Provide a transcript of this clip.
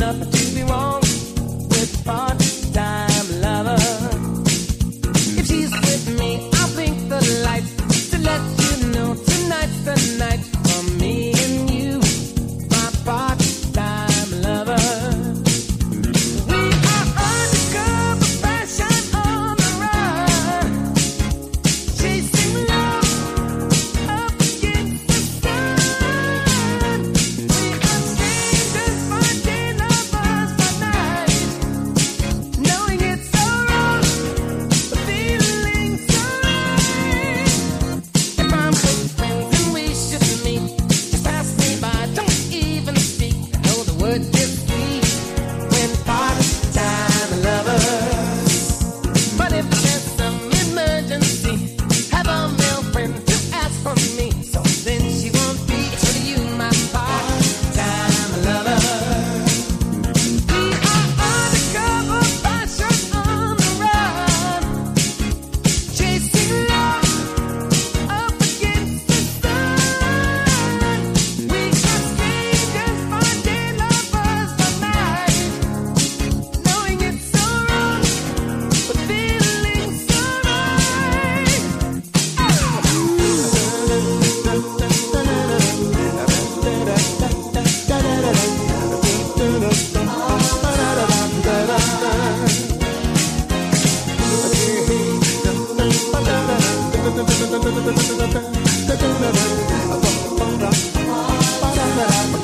nothing da da da da da